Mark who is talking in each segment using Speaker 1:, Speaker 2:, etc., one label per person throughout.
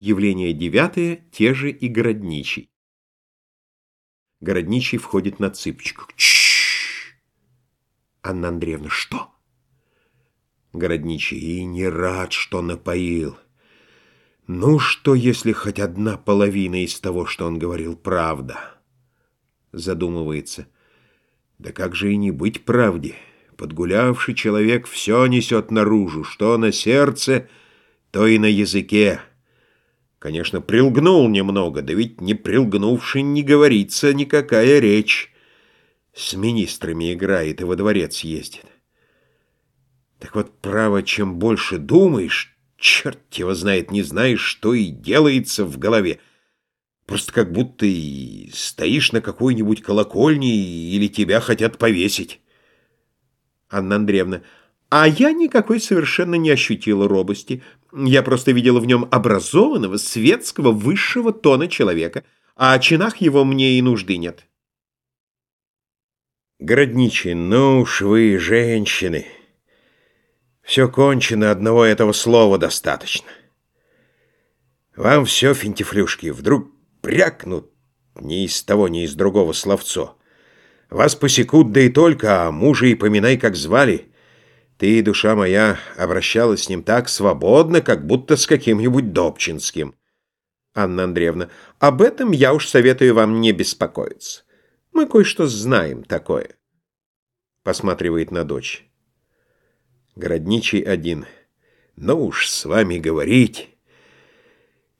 Speaker 1: Явление девятое, те же и городничий. Городничий входит на цыпочку. Чш! Анна Андреевна, что? Городничий, и не рад, что напоил. Ну, что, если хоть одна половина из того, что он говорил, правда? Задумывается. Да как же и не быть правде? Подгулявший человек все несет наружу, что на сердце, то и на языке. Конечно, прилгнул немного, да ведь не прилгнувший не говорится никакая речь. С министрами играет и во дворец ездит. Так вот, право, чем больше думаешь, черт его знает, не знаешь, что и делается в голове. Просто как будто и стоишь на какой-нибудь колокольне, или тебя хотят повесить. Анна Андреевна, а я никакой совершенно не ощутила робости. Я просто видела в нем образованного, светского, высшего тона человека. А о чинах его мне и нужды нет.
Speaker 2: Городничий, ну уж вы, женщины. Все кончено, одного этого слова достаточно. Вам все, финтифлюшки, вдруг прякнут ни из того, ни из другого словцо. Вас посекут, да и только, а мужа и поминай, как звали. Ты, душа моя, обращалась с ним так свободно, как будто с каким-нибудь Добчинским.
Speaker 1: Анна Андреевна, об этом я уж советую вам не беспокоиться. Мы кое-что знаем такое. Посматривает на дочь.
Speaker 2: Городничий один. Ну уж с вами говорить.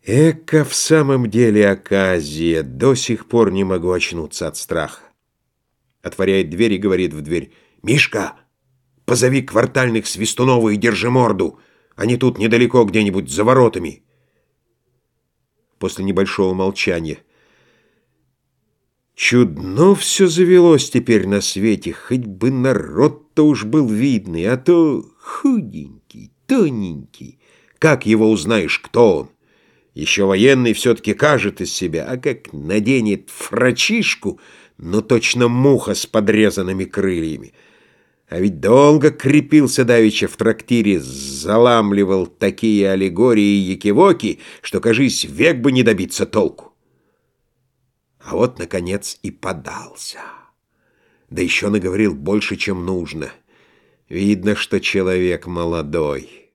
Speaker 2: Эка в самом деле оказия. До сих пор не могу очнуться от страха.
Speaker 1: Отворяет дверь и говорит в дверь.
Speaker 2: «Мишка, позови квартальных Свистунова и держи морду. Они тут недалеко где-нибудь за воротами».
Speaker 1: После небольшого молчания.
Speaker 2: Чудно все завелось теперь на свете, хоть бы народ-то уж был видный, а то худенький, тоненький. Как его узнаешь, кто он? Еще военный все-таки кажет из себя, а как наденет фрачишку, ну точно муха с подрезанными крыльями. А ведь долго крепился давеча в трактире, заламливал такие аллегории и якивоки, что, кажись, век бы не добиться толку. А вот, наконец, и подался. Да еще наговорил больше, чем нужно. Видно, что человек молодой.